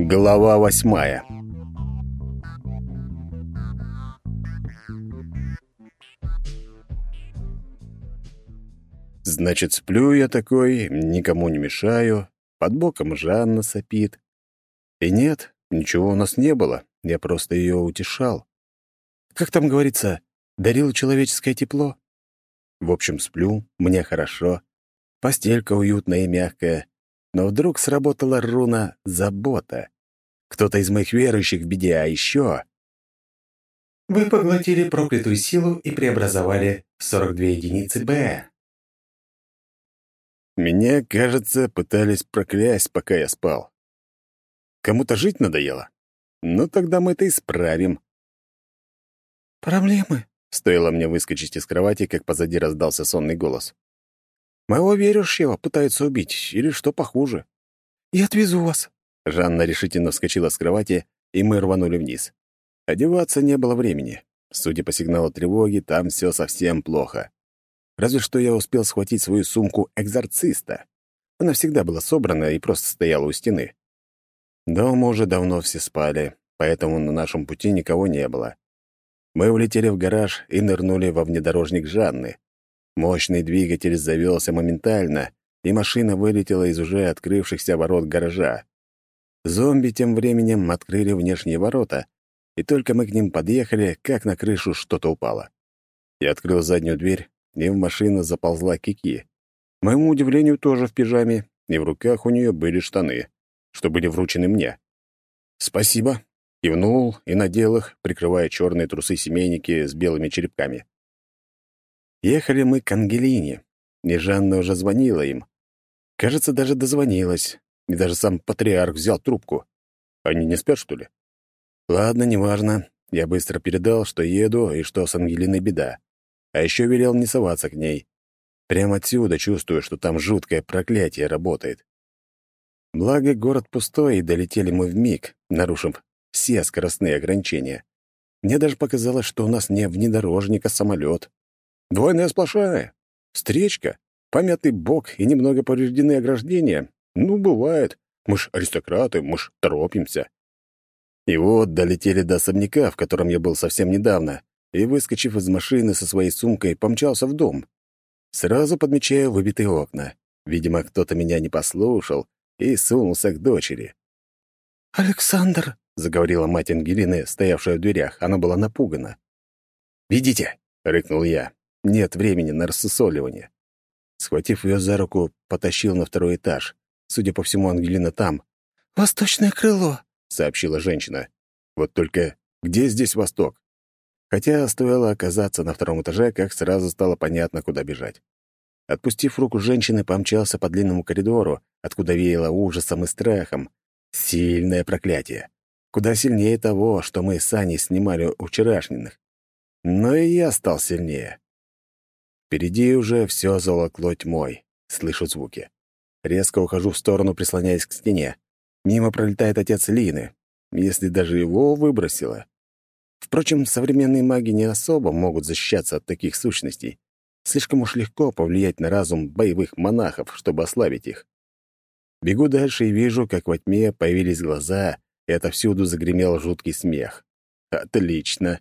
Глава восьмая Значит, сплю я такой, никому не мешаю, под боком Жанна сопит. И нет, ничего у нас не было, я просто ее утешал. Как там говорится, дарил человеческое тепло? В общем, сплю, мне хорошо. Постелька уютная и мягкая. Но вдруг сработала руна «Забота». Кто-то из моих верующих в беде, а еще... Вы поглотили проклятую силу и преобразовали 42 единицы Б. Меня, кажется, пытались проклясть, пока я спал. Кому-то жить надоело? Ну, тогда мы это исправим. «Проблемы?» — стоило мне выскочить из кровати, как позади раздался сонный голос. «Моего верующего пытаются убить, или что похуже». «Я отвезу вас». Жанна решительно вскочила с кровати, и мы рванули вниз. Одеваться не было времени. Судя по сигналу тревоги, там все совсем плохо. Разве что я успел схватить свою сумку экзорциста. Она всегда была собрана и просто стояла у стены. Дома уже давно все спали, поэтому на нашем пути никого не было. Мы улетели в гараж и нырнули во внедорожник Жанны. Мощный двигатель завелся моментально, и машина вылетела из уже открывшихся ворот гаража. Зомби тем временем открыли внешние ворота, и только мы к ним подъехали, как на крышу что-то упало. Я открыл заднюю дверь, и в машину заползла Кики. Моему удивлению, тоже в пижаме, и в руках у нее были штаны, что были вручены мне. «Спасибо», — кивнул и надел их, прикрывая черные трусы-семейники с белыми черепками. Ехали мы к Ангелине, и Жанна уже звонила им. Кажется, даже дозвонилась, и даже сам патриарх взял трубку. Они не спят, что ли? Ладно, неважно. Я быстро передал, что еду и что с Ангелиной беда. А еще велел не соваться к ней. Прямо отсюда чувствую, что там жуткое проклятие работает. Благо, город пустой, и долетели мы в миг, нарушив все скоростные ограничения. Мне даже показалось, что у нас не внедорожник, а самолет. Двойная сплошная. Встречка, помятый бок и немного повреждены ограждения. Ну, бывает. Мы ж аристократы, мы ж торопимся. И вот долетели до особняка, в котором я был совсем недавно, и, выскочив из машины со своей сумкой, помчался в дом. Сразу подмечаю выбитые окна. Видимо, кто-то меня не послушал и сунулся к дочери. «Александр!» — заговорила мать Ангелины, стоявшая в дверях. Она была напугана. «Ведите!» — рыкнул я. «Нет времени на рассусоливание». Схватив ее за руку, потащил на второй этаж. Судя по всему, Ангелина там. «Восточное крыло», — сообщила женщина. «Вот только где здесь восток? Хотя стоило оказаться на втором этаже, как сразу стало понятно, куда бежать. Отпустив руку женщины, помчался по длинному коридору, откуда веяло ужасом и страхом. Сильное проклятие. Куда сильнее того, что мы с Аней снимали у вчерашних. Но и я стал сильнее. Впереди уже все заволокло тьмой. Слышу звуки. Резко ухожу в сторону, прислоняясь к стене. Мимо пролетает отец Лины. Если даже его выбросило, Впрочем, современные маги не особо могут защищаться от таких сущностей. Слишком уж легко повлиять на разум боевых монахов, чтобы ослабить их. Бегу дальше и вижу, как во тьме появились глаза, и отовсюду загремел жуткий смех. Отлично.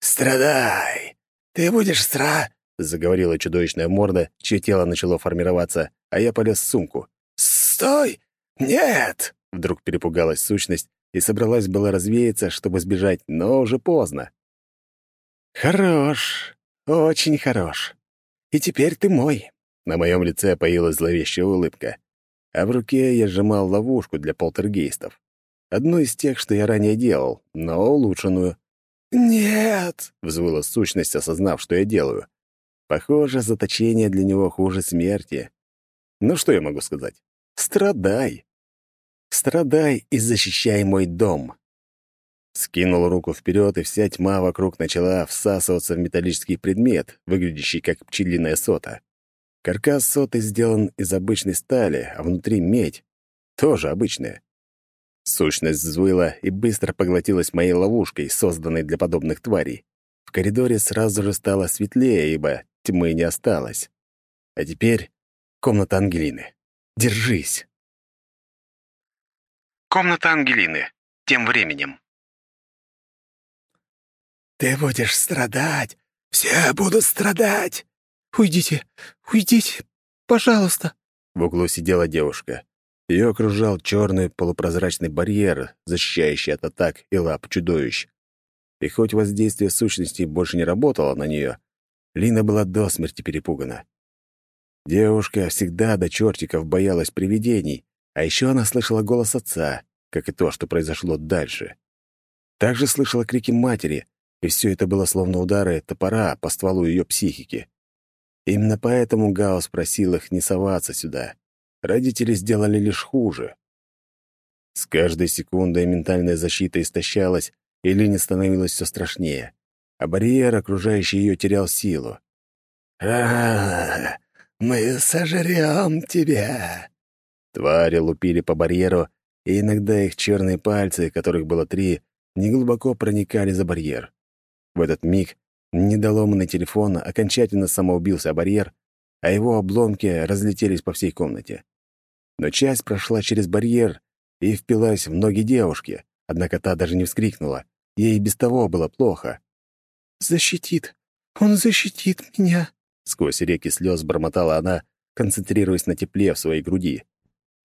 «Страдай! Ты будешь стра...» — заговорила чудовищная морда, чье тело начало формироваться, а я полез в сумку. «Стой! Нет!» — вдруг перепугалась сущность и собралась была развеяться, чтобы сбежать, но уже поздно. «Хорош, очень хорош. И теперь ты мой». На моем лице появилась зловещая улыбка, а в руке я сжимал ловушку для полтергейстов. Одну из тех, что я ранее делал, но улучшенную. «Нет!» — взвыла сущность, осознав, что я делаю. Похоже, заточение для него хуже смерти. Ну что я могу сказать? Страдай. Страдай и защищай мой дом. Скинул руку вперед, и вся тьма вокруг начала всасываться в металлический предмет, выглядящий как пчелиная сота. Каркас соты сделан из обычной стали, а внутри медь. Тоже обычная. Сущность взвыла и быстро поглотилась моей ловушкой, созданной для подобных тварей. В коридоре сразу же стало светлее, ибо тьмы не осталось. А теперь комната Ангелины. Держись. Комната Ангелины. Тем временем. «Ты будешь страдать! Все будут страдать!» «Уйдите! Уйдите! Пожалуйста!» В углу сидела девушка. Ее окружал черный полупрозрачный барьер, защищающий от атак и лап чудовищ. И хоть воздействие сущности больше не работало на нее, Лина была до смерти перепугана. Девушка всегда до чертиков боялась привидений, а еще она слышала голос отца, как и то, что произошло дальше. Также слышала крики матери, и все это было словно удары топора по стволу ее психики. Именно поэтому Гаус просил их не соваться сюда. Родители сделали лишь хуже. С каждой секундой ментальная защита истощалась, и Лине становилось все страшнее, а барьер, окружающий ее, терял силу. а, мы сожрем тебя!» Твари лупили по барьеру, и иногда их черные пальцы, которых было три, неглубоко проникали за барьер. В этот миг Недоломанный телефон окончательно самоубился о барьер, а его обломки разлетелись по всей комнате. Но часть прошла через барьер и впилась в ноги девушки, однако та даже не вскрикнула. Ей без того было плохо. «Защитит! Он защитит меня!» Сквозь реки слез бормотала она, концентрируясь на тепле в своей груди.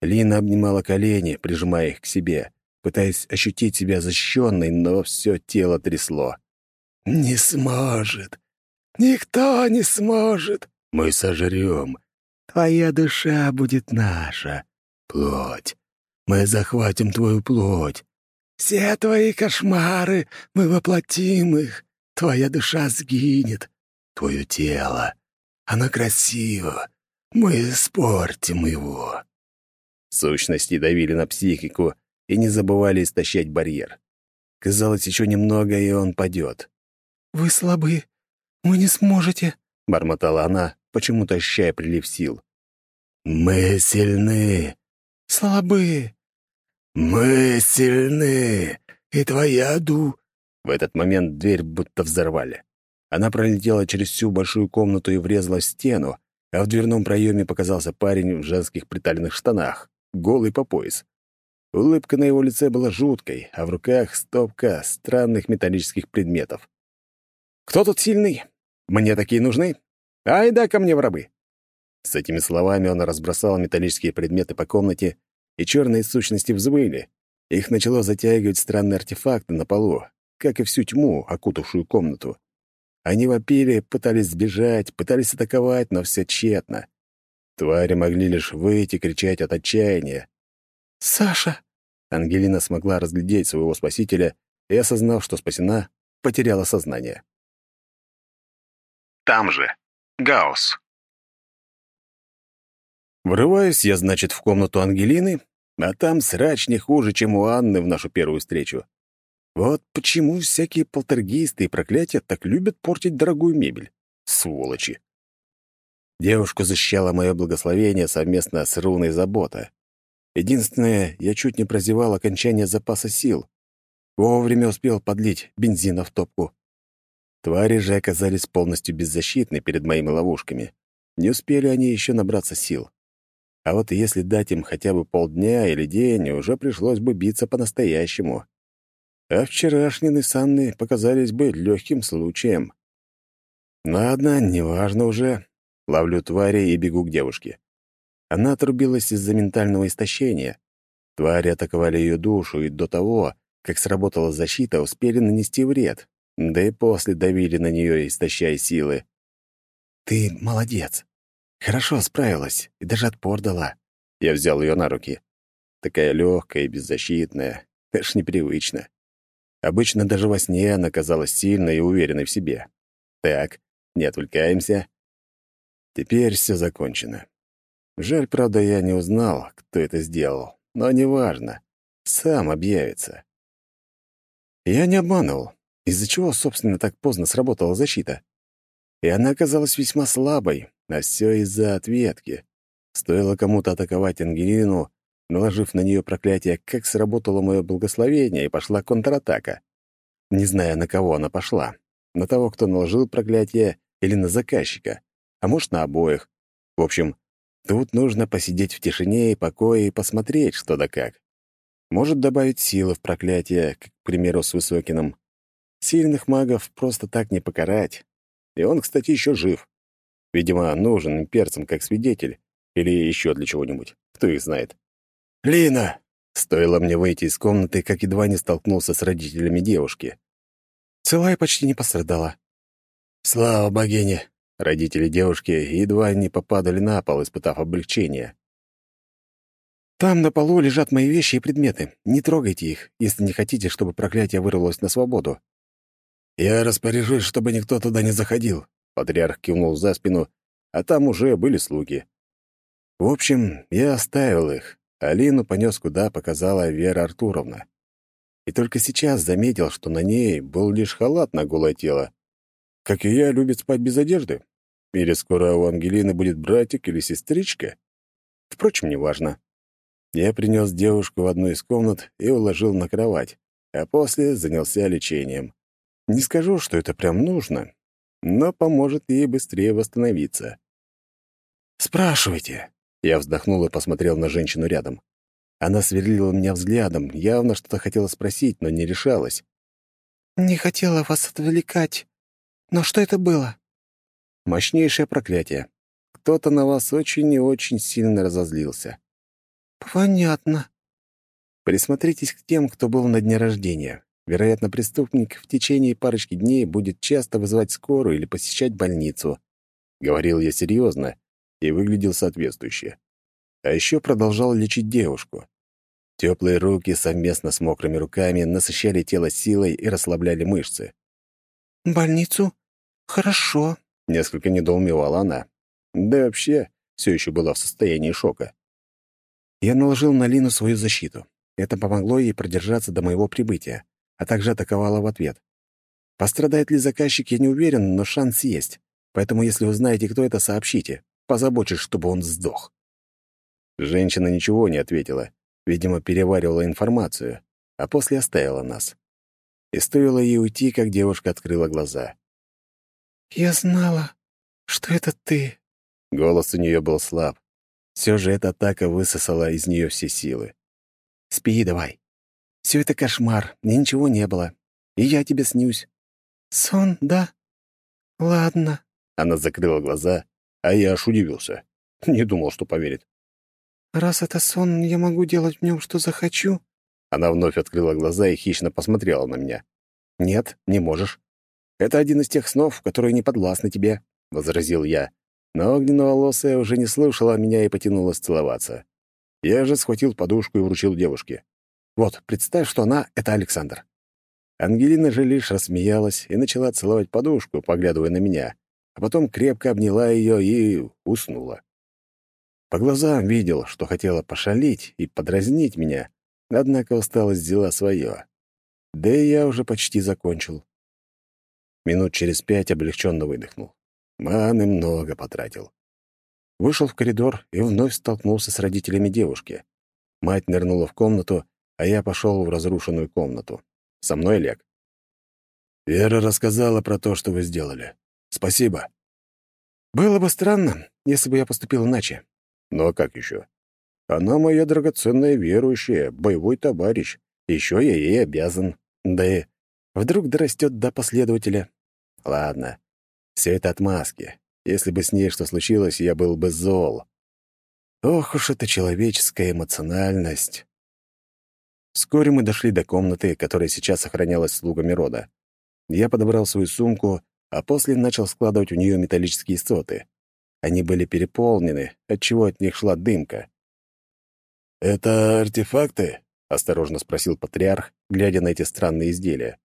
Лина обнимала колени, прижимая их к себе, пытаясь ощутить себя защищенной, но все тело трясло. «Не сможет! Никто не сможет! Мы сожрем! Твоя душа будет наша! Плоть! Мы захватим твою плоть! Все твои кошмары, мы воплотим их! Твоя душа сгинет! Твое тело! Оно красиво! Мы испортим его!» Сущности давили на психику и не забывали истощать барьер. Казалось, еще немного, и он падет. «Вы слабы. Вы не сможете», — бормотала она, почему-то ощущая прилив сил. «Мы сильны». «Слабые». «Мы сильны, и твоя ду...» В этот момент дверь будто взорвали. Она пролетела через всю большую комнату и врезалась в стену, а в дверном проеме показался парень в женских приталенных штанах, голый по пояс. Улыбка на его лице была жуткой, а в руках стопка странных металлических предметов. Кто тут сильный? Мне такие нужны? Ай да ко мне в рабы!» С этими словами он разбросал металлические предметы по комнате, и черные сущности взвыли. Их начало затягивать странные артефакты на полу, как и всю тьму, окутавшую комнату. Они вопили, пытались сбежать, пытались атаковать, но все тщетно. Твари могли лишь выйти, кричать от отчаяния. «Саша!» Ангелина смогла разглядеть своего спасителя и, осознав, что спасена, потеряла сознание. Там же. Гаус. Врываюсь я, значит, в комнату Ангелины, а там срач не хуже, чем у Анны в нашу первую встречу. Вот почему всякие полтергейсты и проклятия так любят портить дорогую мебель. Сволочи. Девушку защищала мое благословение совместно с руной забота. Единственное, я чуть не прозевал окончание запаса сил. Вовремя успел подлить бензина в топку. Твари же оказались полностью беззащитны перед моими ловушками. Не успели они еще набраться сил. А вот если дать им хотя бы полдня или день, уже пришлось бы биться по-настоящему. А вчерашние с показались бы легким случаем. Ладно, неважно уже. Ловлю твари и бегу к девушке. Она отрубилась из-за ментального истощения. Твари атаковали ее душу, и до того, как сработала защита, успели нанести вред, да и после давили на нее, истощая силы. «Ты молодец. Хорошо справилась и даже отпор дала». Я взял ее на руки. Такая легкая и беззащитная. Аж непривычно. Обычно даже во сне она казалась сильной и уверенной в себе. Так, не отвлекаемся. Теперь все закончено. Жаль, правда, я не узнал, кто это сделал. Но неважно. Сам объявится. Я не обманывал из-за чего, собственно, так поздно сработала защита. И она оказалась весьма слабой, а все из-за ответки. Стоило кому-то атаковать Ангелину, наложив на нее проклятие, как сработало мое благословение, и пошла контратака. Не зная, на кого она пошла. На того, кто наложил проклятие, или на заказчика. А может, на обоих. В общем, тут нужно посидеть в тишине и покое и посмотреть, что да как. Может добавить силы в проклятие, к примеру, с Высокиным. Сильных магов просто так не покарать. И он, кстати, еще жив. Видимо, нужен имперцам как свидетель. Или еще для чего-нибудь. Кто их знает. «Лина!» Стоило мне выйти из комнаты, как едва не столкнулся с родителями девушки. Цела и почти не пострадала. «Слава богине!» Родители девушки едва не попадали на пол, испытав облегчение. «Там на полу лежат мои вещи и предметы. Не трогайте их, если не хотите, чтобы проклятие вырвалось на свободу». «Я распоряжусь, чтобы никто туда не заходил», — патриарх кивнул за спину, а там уже были слуги. В общем, я оставил их. Алину понес куда показала Вера Артуровна. И только сейчас заметил, что на ней был лишь халат на голое тело. Как и я, любит спать без одежды. Или скоро у Ангелины будет братик или сестричка? Впрочем, неважно. Я принес девушку в одну из комнат и уложил на кровать, а после занялся лечением. Не скажу, что это прям нужно, но поможет ей быстрее восстановиться. «Спрашивайте», я вздохнул и посмотрел на женщину рядом. Она сверлила меня взглядом, явно что-то хотела спросить, но не решалась. «Не хотела вас отвлекать. Но что это было?» «Мощнейшее проклятие. Кто-то на вас очень и очень сильно разозлился». «Понятно». Присмотритесь к тем, кто был на дне рождения. Вероятно, преступник в течение парочки дней будет часто вызывать скорую или посещать больницу. Говорил я серьезно, и выглядел соответствующе. А еще продолжал лечить девушку. Теплые руки совместно с мокрыми руками насыщали тело силой и расслабляли мышцы. «Больницу? Хорошо», — несколько недоумевала она. Да и вообще все еще была в состоянии шока. Я наложил на Лину свою защиту. Это помогло ей продержаться до моего прибытия, а также атаковала в ответ. Пострадает ли заказчик, я не уверен, но шанс есть. Поэтому, если вы знаете, кто это, сообщите. Позабочусь, чтобы он сдох». Женщина ничего не ответила, видимо, переваривала информацию, а после оставила нас. И стоило ей уйти, как девушка открыла глаза. «Я знала, что это ты». Голос у нее был слаб. Все же эта атака высосала из нее все силы. «Спи давай. Все это кошмар, мне ничего не было. И я тебе снюсь». «Сон, да? Ладно». Она закрыла глаза, а я аж удивился. Не думал, что поверит. «Раз это сон, я могу делать в нем, что захочу?» Она вновь открыла глаза и хищно посмотрела на меня. «Нет, не можешь. Это один из тех снов, которые не подвластны тебе», — возразил я. Но огненноволосая уже не слушала меня и потянулась целоваться. Я же схватил подушку и вручил девушке. «Вот, представь, что она — это Александр». Ангелина же лишь рассмеялась и начала целовать подушку, поглядывая на меня а потом крепко обняла ее и уснула. По глазам видел, что хотела пошалить и подразнить меня, однако усталость взяла свое. Да и я уже почти закончил. Минут через пять облегченно выдохнул. Маны много потратил. Вышел в коридор и вновь столкнулся с родителями девушки. Мать нырнула в комнату, а я пошел в разрушенную комнату. Со мной Олег. «Вера рассказала про то, что вы сделали. Спасибо. Было бы странно, если бы я поступил иначе. Но как еще? Она моя драгоценная верующая, боевой товарищ. Еще я ей обязан. Да и вдруг дорастет до последователя. Ладно, все это отмазки. Если бы с ней что случилось, я был бы зол. Ох уж эта человеческая эмоциональность. Вскоре мы дошли до комнаты, которая сейчас охранялась слугами рода. Я подобрал свою сумку а после начал складывать в нее металлические соты. Они были переполнены, отчего от них шла дымка. «Это артефакты?» — осторожно спросил патриарх, глядя на эти странные изделия.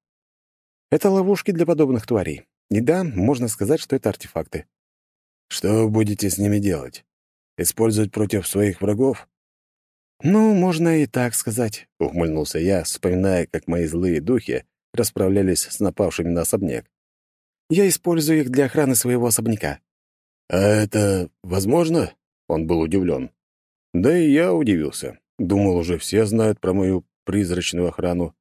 «Это ловушки для подобных тварей. И да, можно сказать, что это артефакты». «Что будете с ними делать? Использовать против своих врагов?» «Ну, можно и так сказать», — ухмыльнулся я, вспоминая, как мои злые духи расправлялись с напавшими на особняк. Я использую их для охраны своего особняка». «А это возможно?» Он был удивлен. Да и я удивился. Думал, уже все знают про мою призрачную охрану.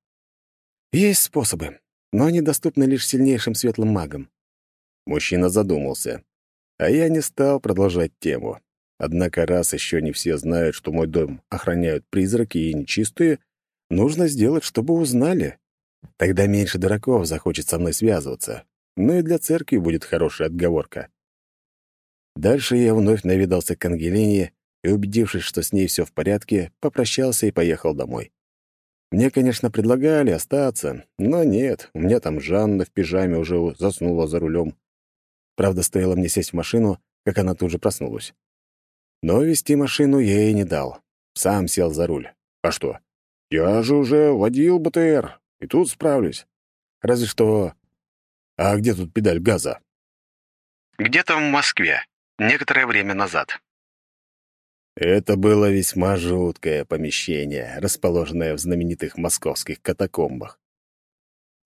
Есть способы, но они доступны лишь сильнейшим светлым магам. Мужчина задумался, а я не стал продолжать тему. Однако раз еще не все знают, что мой дом охраняют призраки и нечистые, нужно сделать, чтобы узнали. Тогда меньше дураков захочет со мной связываться. Ну и для церкви будет хорошая отговорка. Дальше я вновь навидался к Ангелине и, убедившись, что с ней все в порядке, попрощался и поехал домой. Мне, конечно, предлагали остаться, но нет, у меня там Жанна в пижаме уже заснула за рулем. Правда, стоило мне сесть в машину, как она тут же проснулась. Но вести машину я ей не дал. Сам сел за руль. А что? Я же уже водил БТР, и тут справлюсь. Разве что... А где тут педаль газа? Где-то в Москве. Некоторое время назад. Это было весьма жуткое помещение, расположенное в знаменитых московских катакомбах.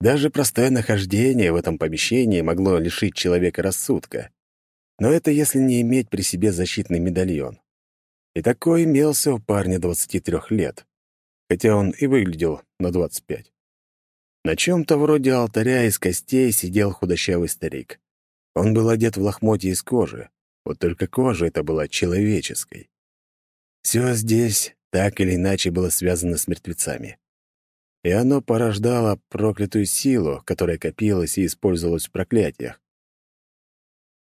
Даже простое нахождение в этом помещении могло лишить человека рассудка. Но это если не иметь при себе защитный медальон. И такой имелся у парня 23 лет, хотя он и выглядел на 25. На чем-то вроде алтаря из костей сидел худощавый старик. Он был одет в лохмотье из кожи, вот только кожа эта была человеческой. Все здесь так или иначе было связано с мертвецами. И оно порождало проклятую силу, которая копилась и использовалась в проклятиях.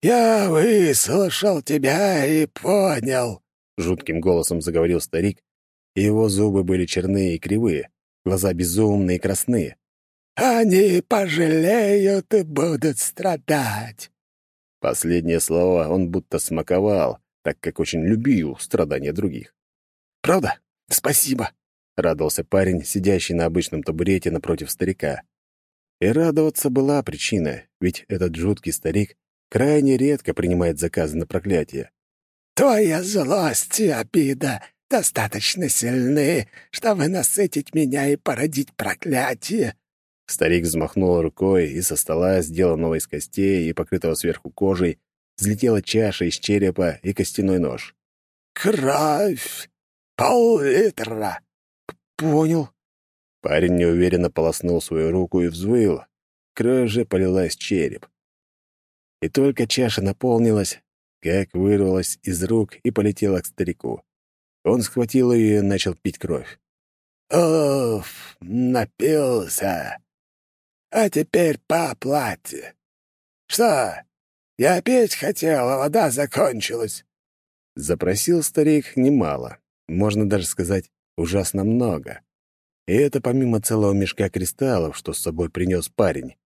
«Я выслушал тебя и понял», — жутким голосом заговорил старик, и его зубы были черные и кривые, глаза безумные и красные. «Они пожалеют и будут страдать». Последнее слово он будто смаковал, так как очень любил страдания других. «Правда? Спасибо!» — радовался парень, сидящий на обычном табурете напротив старика. И радоваться была причина, ведь этот жуткий старик крайне редко принимает заказы на проклятие. «Твоя злость и обида достаточно сильны, чтобы насытить меня и породить проклятие». Старик взмахнул рукой, и со стола, сделанного из костей и покрытого сверху кожей, взлетела чаша из черепа и костяной нож. «Кровь! Пол-литра!» «Понял». Парень неуверенно полоснул свою руку и взвыл. Кровь же полилась череп. И только чаша наполнилась, как вырвалась из рук и полетела к старику. Он схватил ее и начал пить кровь. «Уф, напился! А теперь по оплате. Что, я петь хотел, а вода закончилась». Запросил старик немало, можно даже сказать, ужасно много. И это помимо целого мешка кристаллов, что с собой принес парень.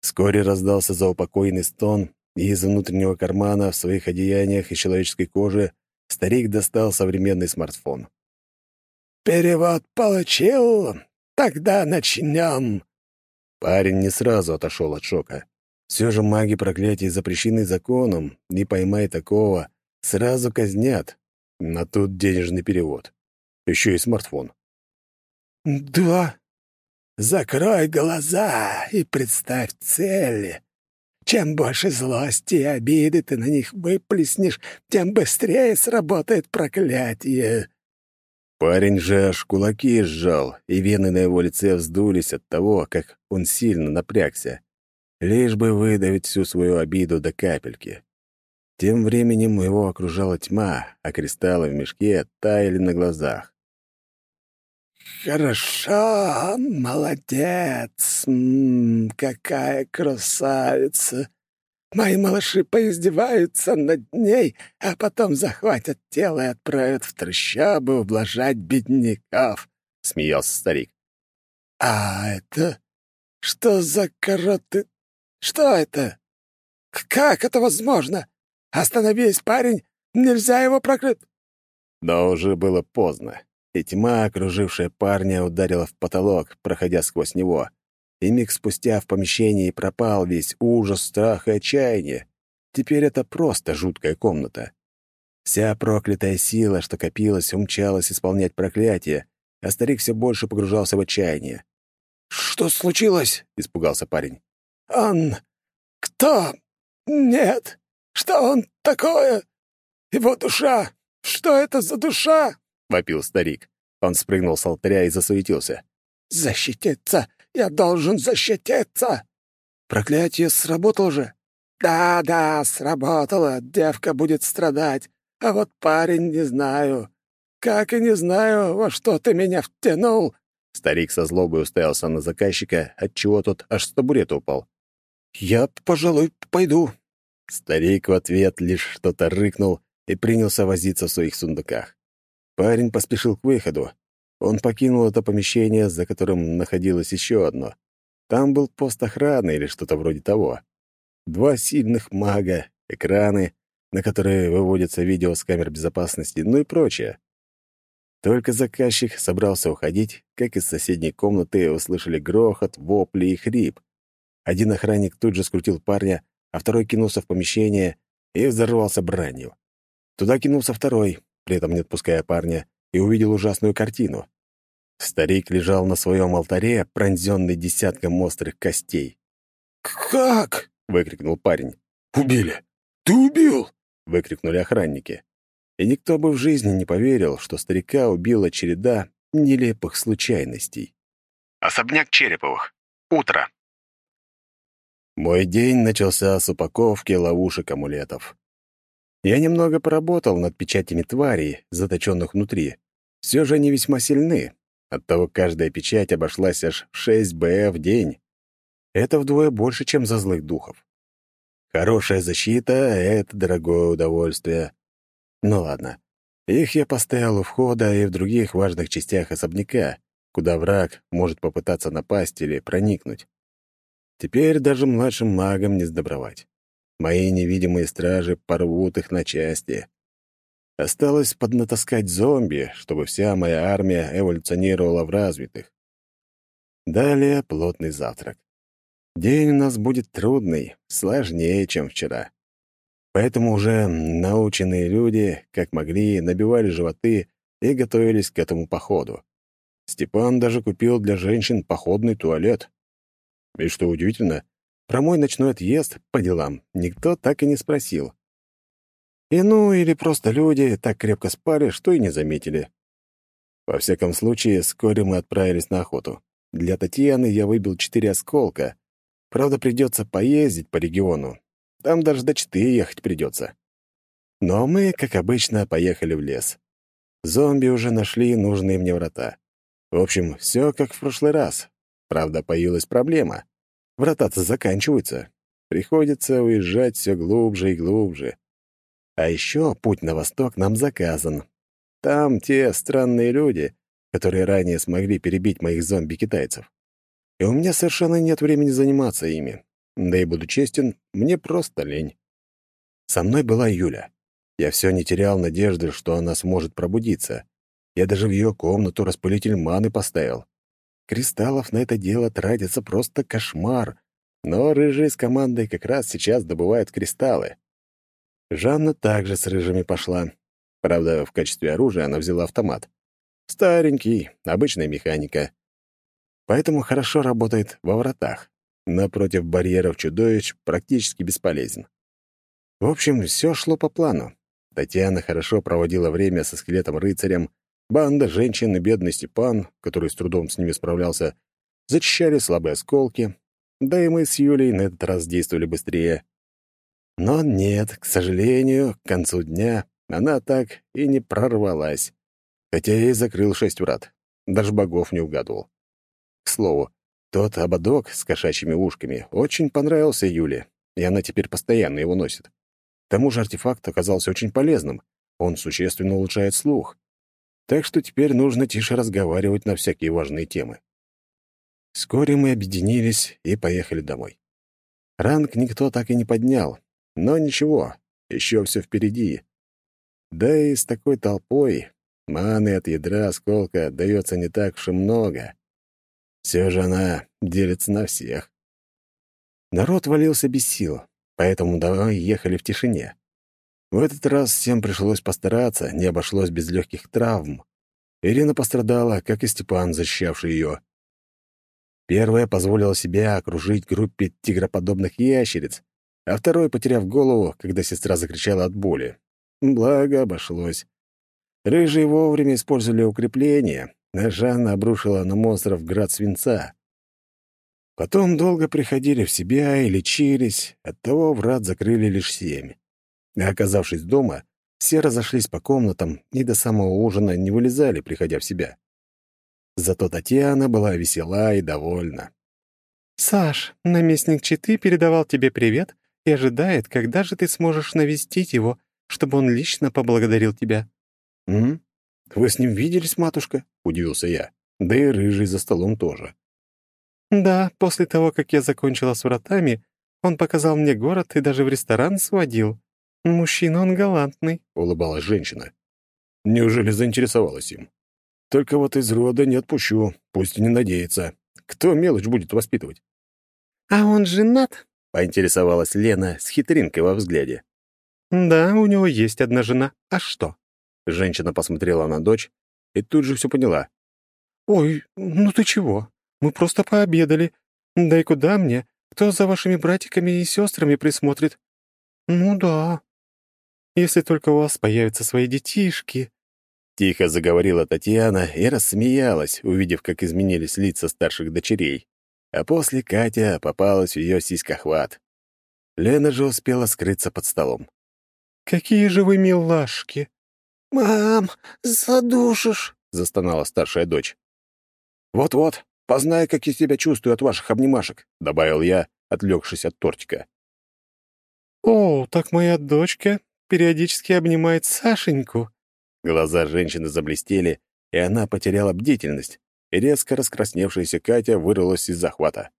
Вскоре раздался заупокойный стон, и из внутреннего кармана в своих одеяниях из человеческой кожи старик достал современный смартфон. «Перевод получил? Тогда начнем!» Парень не сразу отошел от шока. Все же маги проклятий запрещены законом, не поймай такого, сразу казнят. На тут денежный перевод. Еще и смартфон. «Да. Закрой глаза и представь цели. Чем больше злости и обиды ты на них выплеснешь, тем быстрее сработает проклятие». Парень же аж кулаки сжал, и вены на его лице вздулись от того, как он сильно напрягся лишь бы выдавить всю свою обиду до капельки. Тем временем его окружала тьма, а кристаллы в мешке таяли на глазах. «Хорошо, молодец, М -м, какая красавица! Мои малыши поиздеваются над ней, а потом захватят тело и отправят в трущобы ублажать бедняков», — смеялся старик. «А это что за короты что это? Как это возможно? Остановись, парень! Нельзя его прокрыть!» Но уже было поздно, и тьма, окружившая парня, ударила в потолок, проходя сквозь него. И миг спустя в помещении пропал весь ужас, страх и отчаяние. Теперь это просто жуткая комната. Вся проклятая сила, что копилась, умчалась исполнять проклятие, а старик все больше погружался в отчаяние. «Что случилось?» — испугался парень. «Он... кто? Нет! Что он такое? Его душа! Что это за душа?» — вопил старик. Он спрыгнул с алтаря и засуетился. «Защититься! Я должен защититься!» «Проклятие сработало же!» «Да-да, сработало. Девка будет страдать. А вот парень не знаю. Как и не знаю, во что ты меня втянул!» Старик со злобой уставился на заказчика, отчего тот аж с табурета упал. «Я, пожалуй, пойду». Старик в ответ лишь что-то рыкнул и принялся возиться в своих сундуках. Парень поспешил к выходу. Он покинул это помещение, за которым находилось еще одно. Там был пост охраны или что-то вроде того. Два сильных мага, экраны, на которые выводятся видео с камер безопасности, ну и прочее. Только заказчик собрался уходить, как из соседней комнаты услышали грохот, вопли и хрип. Один охранник тут же скрутил парня, а второй кинулся в помещение и взорвался бранью. Туда кинулся второй, при этом не отпуская парня, и увидел ужасную картину. Старик лежал на своем алтаре, пронзенный десятком острых костей. «Как?» — выкрикнул парень. «Убили! Ты убил!» — выкрикнули охранники. И никто бы в жизни не поверил, что старика убила череда нелепых случайностей. Особняк Череповых. Утро. Мой день начался с упаковки ловушек-амулетов. Я немного поработал над печатями тварей, заточенных внутри. Все же они весьма сильны. Оттого каждая печать обошлась аж в 6 БФ в день. Это вдвое больше, чем за злых духов. Хорошая защита — это дорогое удовольствие. Ну ладно. Их я поставил у входа и в других важных частях особняка, куда враг может попытаться напасть или проникнуть. Теперь даже младшим магам не сдобровать. Мои невидимые стражи порвут их на части. Осталось поднатаскать зомби, чтобы вся моя армия эволюционировала в развитых. Далее плотный завтрак. День у нас будет трудный, сложнее, чем вчера. Поэтому уже наученные люди, как могли, набивали животы и готовились к этому походу. Степан даже купил для женщин походный туалет. И что удивительно, про мой ночной отъезд по делам никто так и не спросил. И ну, или просто люди так крепко спали, что и не заметили. Во всяком случае, вскоре мы отправились на охоту. Для Татьяны я выбил четыре осколка. Правда, придется поездить по региону, там даже до Читы ехать придется. Но мы, как обычно, поехали в лес. Зомби уже нашли нужные мне врата. В общем, все как в прошлый раз. Правда, появилась проблема. Врата-то заканчиваются. Приходится уезжать все глубже и глубже. А еще путь на восток нам заказан. Там те странные люди, которые ранее смогли перебить моих зомби-китайцев. И у меня совершенно нет времени заниматься ими. Да и буду честен, мне просто лень. Со мной была Юля. Я все не терял надежды, что она сможет пробудиться. Я даже в ее комнату распылитель маны поставил. Кристаллов на это дело тратится просто кошмар. Но рыжие с командой как раз сейчас добывают кристаллы. Жанна также с рыжими пошла. Правда, в качестве оружия она взяла автомат. Старенький, обычная механика. Поэтому хорошо работает во вратах напротив барьеров чудовищ практически бесполезен. В общем, все шло по плану. Татьяна хорошо проводила время со скелетом-рыцарем, банда женщин и бедный Степан, который с трудом с ними справлялся, зачищали слабые осколки, да и мы с Юлей на этот раз действовали быстрее. Но нет, к сожалению, к концу дня она так и не прорвалась, хотя я и закрыл шесть врат, даже богов не угадывал. К слову, тот ободок с кошачьими ушками очень понравился Юле, и она теперь постоянно его носит. К тому же артефакт оказался очень полезным. Он существенно улучшает слух. Так что теперь нужно тише разговаривать на всякие важные темы. Вскоре мы объединились и поехали домой. Ранг никто так и не поднял, но ничего, еще все впереди. Да и с такой толпой маны от ядра осколка дается не так уж и много. Все же она делится на всех. Народ валился без сил, поэтому давай ехали в тишине. В этот раз всем пришлось постараться, не обошлось без легких травм. Ирина пострадала, как и Степан, защищавший ее. Первая позволила себе окружить группе тигроподобных ящериц, а второй, потеряв голову, когда сестра закричала от боли. Благо, обошлось. Рыжие вовремя использовали укрепления, а Жанна обрушила на монстров град свинца. Потом долго приходили в себя и лечились, оттого врат закрыли лишь семь. А оказавшись дома, все разошлись по комнатам и до самого ужина не вылезали, приходя в себя. Зато Татьяна была весела и довольна. «Саш, наместник Читы передавал тебе привет и ожидает, когда же ты сможешь навестить его, чтобы он лично поблагодарил тебя». «М? Вы с ним виделись, матушка?» — удивился я. Да и рыжий за столом тоже. «Да, после того, как я закончила с вратами, он показал мне город и даже в ресторан сводил. Мужчина он галантный», — улыбалась женщина. Неужели заинтересовалась им? Только вот из рода не отпущу, пусть и не надеется. Кто мелочь будет воспитывать? «А он женат?» — поинтересовалась Лена с хитринкой во взгляде. «Да, у него есть одна жена. А что?» Женщина посмотрела на дочь и тут же все поняла. «Ой, ну ты чего? Мы просто пообедали. Да и куда мне? Кто за вашими братиками и сестрами присмотрит?» «Ну да. Если только у вас появятся свои детишки». Тихо заговорила Татьяна и рассмеялась, увидев, как изменились лица старших дочерей. А после Катя попалась в ее сиськохват. Лена же успела скрыться под столом. «Какие же вы милашки!» «Мам, задушишь!» — застонала старшая дочь. «Вот-вот, познай, как я себя чувствую от ваших обнимашек», — добавил я, отвлекшись от тортика. «О, так моя дочка периодически обнимает Сашеньку». Глаза женщины заблестели, и она потеряла бдительность, и резко раскрасневшаяся Катя вырвалась из захвата.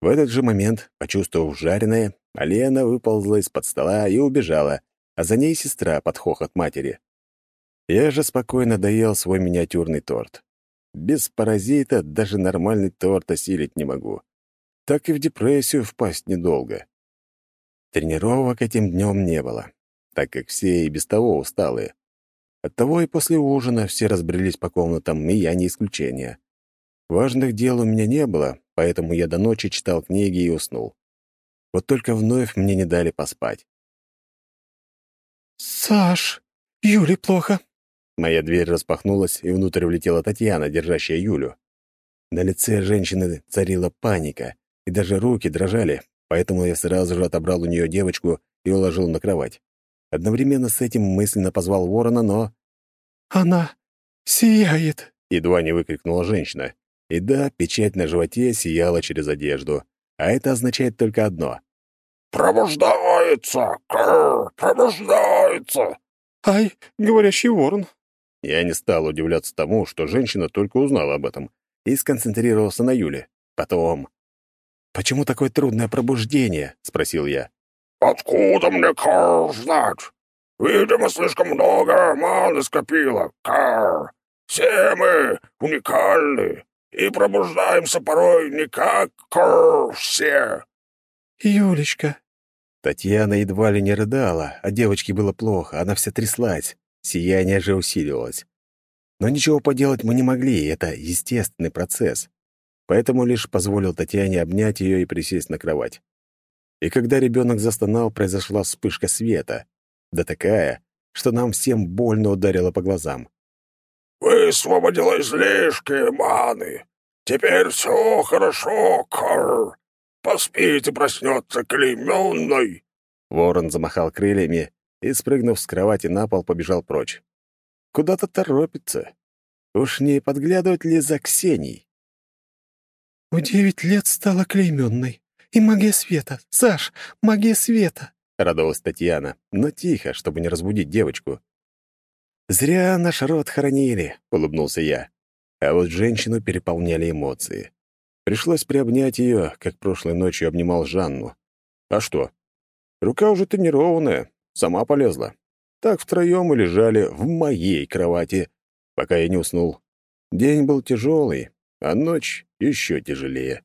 В этот же момент, почувствовав жареное, Алена выползла из-под стола и убежала, а за ней сестра под хохот матери. Я же спокойно доел свой миниатюрный торт. Без паразита даже нормальный торт осилить не могу. Так и в депрессию впасть недолго. Тренировок этим днем не было, так как все и без того усталые. Оттого и после ужина все разбрелись по комнатам, и я не исключение. Важных дел у меня не было, поэтому я до ночи читал книги и уснул. Вот только вновь мне не дали поспать. «Саш, Юле плохо», Моя дверь распахнулась, и внутрь влетела Татьяна, держащая Юлю. На лице женщины царила паника, и даже руки дрожали, поэтому я сразу же отобрал у нее девочку и уложил на кровать. Одновременно с этим мысленно позвал ворона, но... «Она сияет!» — едва не выкрикнула женщина. И да, печать на животе сияла через одежду. А это означает только одно. «Пробуждается! Кр, пробуждается!» «Ай, говорящий ворон!» Я не стал удивляться тому, что женщина только узнала об этом, и сконцентрировался на Юле. Потом... «Почему такое трудное пробуждение?» — спросил я. «Откуда мне, Кар, знать? Видимо, слишком много маны скопила, Кар. Все мы уникальны и пробуждаемся порой не как Кар все». «Юлечка». Татьяна едва ли не рыдала, а девочке было плохо, она вся тряслась. Сияние же усиливалось. Но ничего поделать мы не могли, это естественный процесс. Поэтому лишь позволил Татьяне обнять ее и присесть на кровать. И когда ребенок застонал, произошла вспышка света. Да такая, что нам всем больно ударило по глазам. «Высвободила излишки маны. Теперь все хорошо, Кар. Поспите, проснется клейменной». Ворон замахал крыльями, и, спрыгнув с кровати на пол, побежал прочь. Куда-то торопится. Уж не подглядывать ли за Ксенией? «В девять лет стала клейменной. И магия света. Саш, магия света!» — радовалась Татьяна, но тихо, чтобы не разбудить девочку. «Зря наш род хоронили», — улыбнулся я. А вот женщину переполняли эмоции. Пришлось приобнять ее, как прошлой ночью обнимал Жанну. А что? Рука уже тренированная, Сама полезла. Так втроем и лежали в моей кровати, пока я не уснул. День был тяжелый, а ночь еще тяжелее.